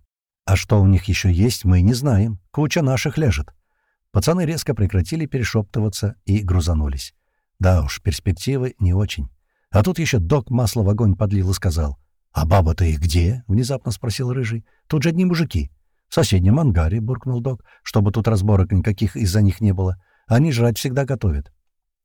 А что у них еще есть, мы не знаем. Куча наших лежит». Пацаны резко прекратили перешептываться и грузанулись. Да уж, перспективы не очень. А тут еще док масло в огонь подлил и сказал. «А баба-то их где?» — внезапно спросил Рыжий. «Тут же одни мужики». «В соседнем ангаре», — буркнул док, чтобы тут разборок никаких из-за них не было. «Они жрать всегда готовят».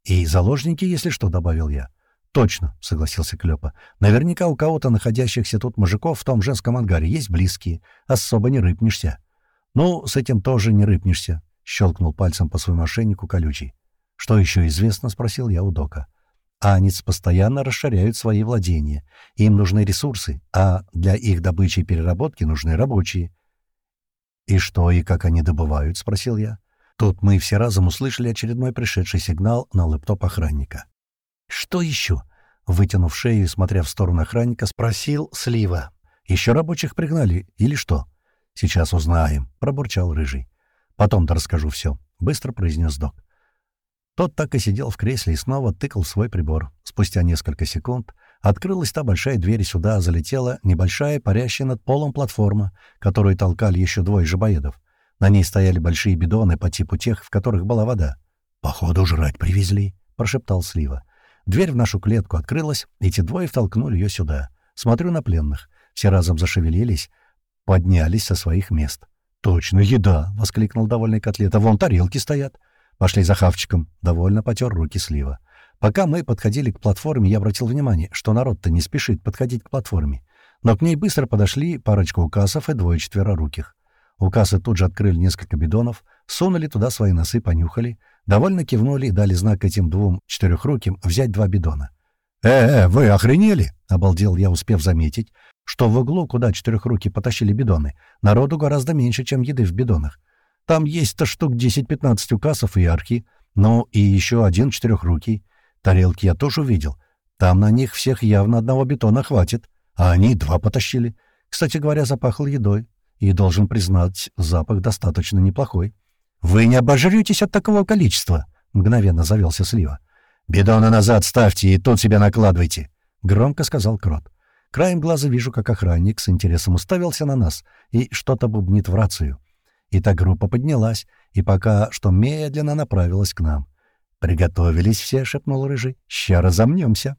«И заложники, если что», — добавил я. «Точно», — согласился Клёпа. «Наверняка у кого-то находящихся тут мужиков в том женском ангаре есть близкие. Особо не рыпнешься». «Ну, с этим тоже не рыпнешься», — щелкнул пальцем по своему мошеннику колючий. «Что еще известно?» — спросил я у Дока. Анец постоянно расширяют свои владения. Им нужны ресурсы, а для их добычи и переработки нужны рабочие. «И что, и как они добывают?» — спросил я. Тут мы все разом услышали очередной пришедший сигнал на лэптоп охранника. «Что еще?» — вытянув шею и смотря в сторону охранника, спросил Слива. «Еще рабочих пригнали или что?» «Сейчас узнаем», — пробурчал Рыжий. «Потом-то расскажу все», — быстро произнес док. Тот так и сидел в кресле и снова тыкал свой прибор. Спустя несколько секунд открылась та большая дверь, и сюда залетела небольшая, парящая над полом платформа, которую толкали еще двое жабоедов. На ней стояли большие бидоны по типу тех, в которых была вода. «Походу, жрать привезли», — прошептал Слива. Дверь в нашу клетку открылась, и те двое втолкнули ее сюда. Смотрю на пленных. Все разом зашевелились, поднялись со своих мест. «Точно, еда!» — воскликнул довольный котлета. «Вон тарелки стоят!» «Пошли за хавчиком», — довольно потер руки слива. Пока мы подходили к платформе, я обратил внимание, что народ-то не спешит подходить к платформе. Но к ней быстро подошли парочка указов и двое четвероруких. Указы тут же открыли несколько бидонов, сунули туда свои носы, понюхали, довольно кивнули и дали знак этим двум четырехруким взять два бидона. «Э-э, вы охренели?» — обалдел я, успев заметить, что в углу, куда четырехруки потащили бидоны, народу гораздо меньше, чем еды в бидонах. Там есть-то штук 10-15 указов и архи, ну и еще один четырехрукий. Тарелки я тоже увидел. Там на них всех явно одного бетона хватит, а они два потащили. Кстати говоря, запахло едой. И, должен признать, запах достаточно неплохой. «Вы не обожретесь от такого количества!» — мгновенно завелся Слива. «Бидоны назад ставьте и тут себя накладывайте!» — громко сказал Крот. Краем глаза вижу, как охранник с интересом уставился на нас и что-то бубнит в рацию. И та группа поднялась, и пока что медленно направилась к нам. «Приготовились все», — шепнул Рыжий. «Ща разомнемся».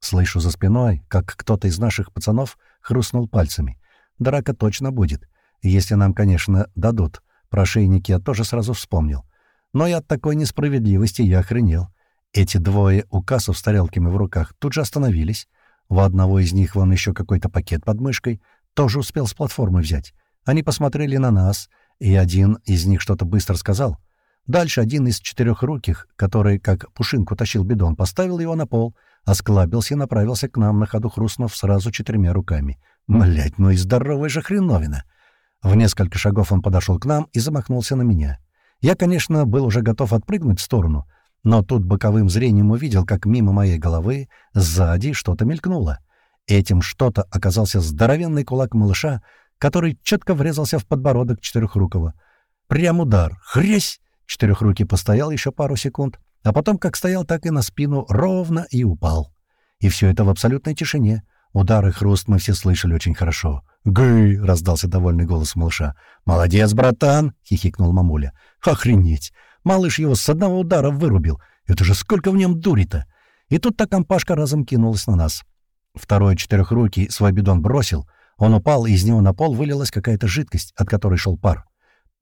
Слышу за спиной, как кто-то из наших пацанов хрустнул пальцами. Драка точно будет. Если нам, конечно, дадут. Про шейники я тоже сразу вспомнил. Но и от такой несправедливости я охренел. Эти двое указов с тарелками в руках тут же остановились. У одного из них вон еще какой-то пакет под мышкой. Тоже успел с платформы взять. Они посмотрели на нас — и один из них что-то быстро сказал. Дальше один из четырехруких, который, как пушинку, тащил бидон, поставил его на пол, осклабился и направился к нам, на ходу хрустнув сразу четырьмя руками. Блять, ну и здоровая же хреновина! В несколько шагов он подошел к нам и замахнулся на меня. Я, конечно, был уже готов отпрыгнуть в сторону, но тут боковым зрением увидел, как мимо моей головы сзади что-то мелькнуло. Этим что-то оказался здоровенный кулак малыша, который четко врезался в подбородок Четырехрукого. Прям удар. Хресь! Четырехрукий постоял еще пару секунд, а потом как стоял, так и на спину ровно и упал. И все это в абсолютной тишине. Удар и хруст мы все слышали очень хорошо. «Гы!» — раздался довольный голос малыша. «Молодец, братан!» — хихикнул мамуля. «Охренеть! Малыш его с одного удара вырубил. Это же сколько в нем дури-то! И тут та компашка разом кинулась на нас. Второй четырехрукий свой бидон бросил. Он упал, и из него на пол вылилась какая-то жидкость, от которой шел пар.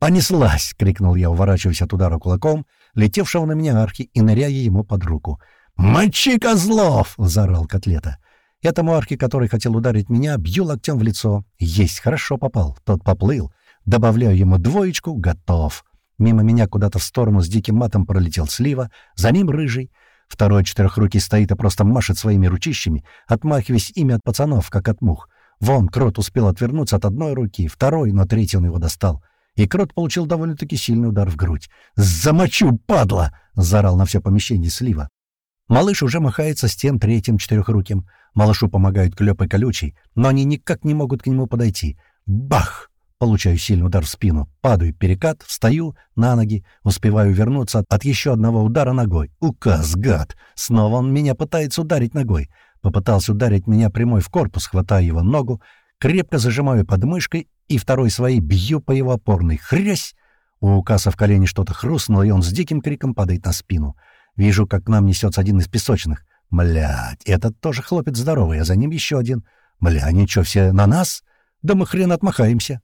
«Понеслась!» — крикнул я, уворачиваясь от удара кулаком, летевшего на меня архи и ныряя ему под руку. «Мочи, козлов!» — заорал котлета. Этому архи, который хотел ударить меня, бью локтем в лицо. Есть, хорошо попал. Тот поплыл. Добавляю ему двоечку. Готов. Мимо меня куда-то в сторону с диким матом пролетел слива. За ним рыжий. Второй четырехрукий стоит и просто машет своими ручищами, отмахиваясь ими от пацанов, как от мух. Вон, Крот успел отвернуться от одной руки, второй, но третий он его достал. И Крот получил довольно-таки сильный удар в грудь. «Замочу, падла!» — заорал на все помещение слива. Малыш уже махается с тем третьим четырехруким. Малышу помогают Клёп и Колючий, но они никак не могут к нему подойти. Бах! Получаю сильный удар в спину. Падаю, перекат, встаю на ноги, успеваю вернуться от еще одного удара ногой. Указ, гад! Снова он меня пытается ударить ногой. Попытался ударить меня прямой в корпус, хватая его ногу, крепко зажимаю подмышкой и второй своей бью по его опорной. Хрясь! У Укаса в колене что-то хрустнуло, и он с диким криком падает на спину. Вижу, как к нам несется один из песочных. Блядь, этот тоже хлопец здоровый, а за ним еще один. Бля, ничего, все на нас? Да мы хрен отмахаемся.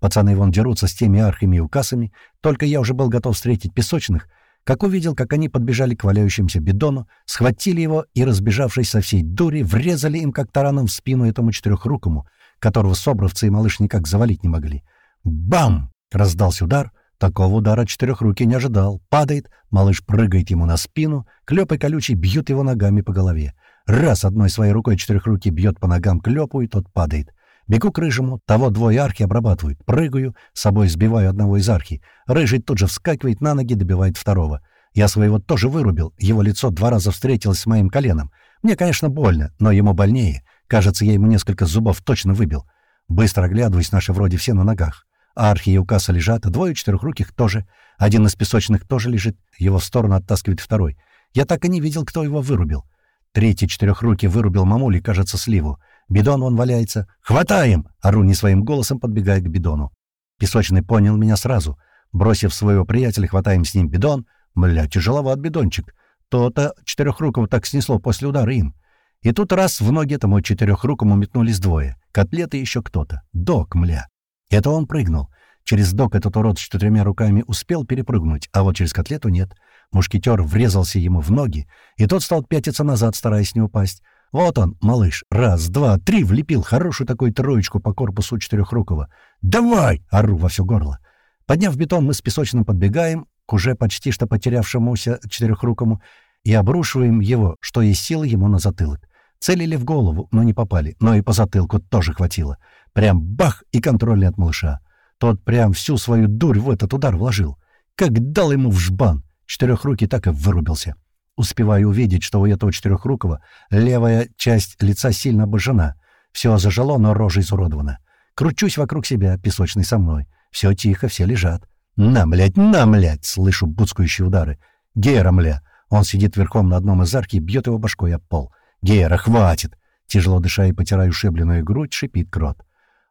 Пацаны вон дерутся с теми архами и укасами. Только я уже был готов встретить песочных, как увидел, как они подбежали к валяющемуся бидону, схватили его и, разбежавшись со всей дури, врезали им как тараном в спину этому четырехрукому, которого собровцы и малыш никак завалить не могли. Бам! Раздался удар — Такого удара четырехрукий не ожидал. Падает, малыш прыгает ему на спину, Клёп и Колючий бьют его ногами по голове. Раз одной своей рукой четырехрукий бьет по ногам Клёпу, и тот падает. Бегу к рыжему, того двое архи обрабатывают. Прыгаю, с собой сбиваю одного из архи. Рыжий тут же вскакивает на ноги, добивает второго. Я своего тоже вырубил, его лицо два раза встретилось с моим коленом. Мне, конечно, больно, но ему больнее. Кажется, я ему несколько зубов точно выбил. Быстро оглядываюсь, наши вроде все на ногах. Архи и Укаса лежат, а двое четырехруких тоже. Один из песочных тоже лежит, его в сторону оттаскивает второй. Я так и не видел, кто его вырубил. Третий четырехрукий вырубил мамули, кажется, сливу. Бидон он валяется. «Хватаем!» — ору не своим голосом, подбегая к бидону. Песочный понял меня сразу. Бросив своего приятеля, хватаем с ним бидон. Бля, тяжеловат бидончик. То-то четырехрукого так снесло после удара им. И тут раз в ноги этому четырехрукому метнулись двое. Котлеты еще кто-то. Док, мля. Это он прыгнул. Через док этот урод с четырьмя руками успел перепрыгнуть, а вот через котлету нет. Мушкетер врезался ему в ноги, и тот стал пятиться назад, стараясь не упасть. Вот он, малыш, раз, два, три, влепил хорошую такую троечку по корпусу четырехрукого. «Давай!» — ору во все горло. Подняв бетон, мы с песочным подбегаем к уже почти что потерявшемуся четырехрукому и обрушиваем его, что есть силы ему на затылок. Целили в голову, но не попали, но и по затылку тоже хватило. Прям бах и контрольный от малыша. Тот прям всю свою дурь в этот удар вложил. Как дал ему в жбан. Четырехрукий так и вырубился. Успеваю увидеть, что у этого четырехрукого левая часть лица сильно обожжена. Все зажило, но рожа изуродована. Кручусь вокруг себя, песочный со мной. Все тихо, все лежат. «На, блядь, на, блядь!» — слышу буцкающие удары. «Гера, мля!» Он сидит верхом на одном из арки и бьет его башкой об пол. «Гера, хватит!» Тяжело дыша и потирая ушибленную грудь, шипит крот.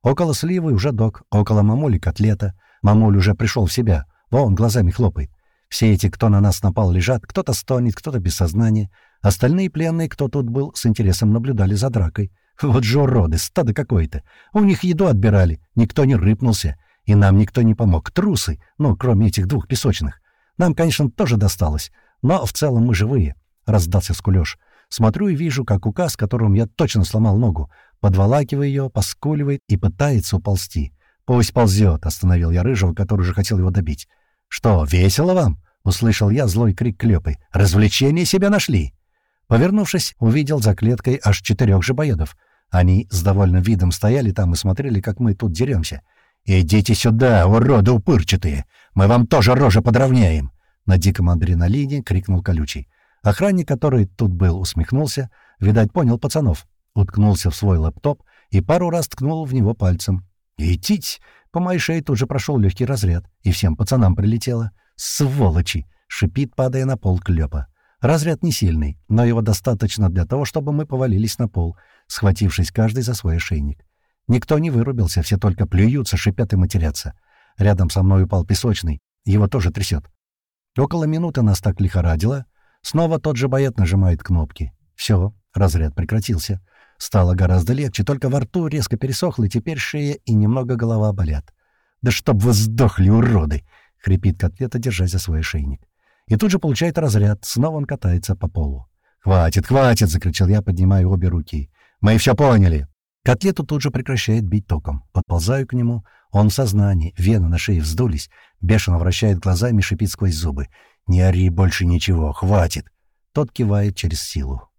Около сливы уже док, около мамули котлета. Мамуль уже пришел в себя. Вон, глазами хлопает. Все эти, кто на нас напал, лежат, кто-то стонет, кто-то без сознания. Остальные пленные, кто тут был, с интересом наблюдали за дракой. Вот же уроды, стадо какое-то. У них еду отбирали, никто не рыпнулся. И нам никто не помог. Трусы, ну, кроме этих двух песочных. Нам, конечно, тоже досталось, но в целом мы живые. Раздался скулёж. Смотрю и вижу, как указ, которым я точно сломал ногу, подволакивая ее, поскуливает и пытается уползти. «Пусть ползет», — остановил я Рыжего, который уже хотел его добить. «Что, весело вам?» — услышал я злой крик Клёпы. «Развлечения себя нашли!» Повернувшись, увидел за клеткой аж четырех жабоедов. Они с довольным видом стояли там и смотрели, как мы тут деремся. «Идите сюда, уроды упырчатые! Мы вам тоже рожи подровняем!» На диком адреналине крикнул колючий. Охранник, который тут был, усмехнулся. Видать, понял пацанов уткнулся в свой лэптоп и пару раз ткнул в него пальцем. «Идите!» По моей шее тут же прошел легкий разряд, и всем пацанам прилетело. «Сволочи!» — шипит, падая на пол клёпа. Разряд не сильный, но его достаточно для того, чтобы мы повалились на пол, схватившись каждый за свой ошейник. Никто не вырубился, все только плюются, шипят и матерятся. Рядом со мной упал песочный, его тоже трясет. Около минуты нас так лихорадило. Снова тот же боец нажимает кнопки. Все, разряд прекратился. Стало гораздо легче, только во рту резко пересохло, теперь шея и немного голова болят. «Да чтоб вы сдохли, уроды!» — хрипит котлета, держась за свой ошейник. И тут же получает разряд, снова он катается по полу. «Хватит, хватит!» — закричал я, поднимая обе руки. «Мы все поняли!» Котлету тут же прекращает бить током. Подползаю к нему. Он в сознании, вены на шее вздулись, бешено вращает глазами и шипит сквозь зубы. «Не ори больше ничего, хватит!» Тот кивает через силу.